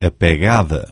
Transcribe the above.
apegada.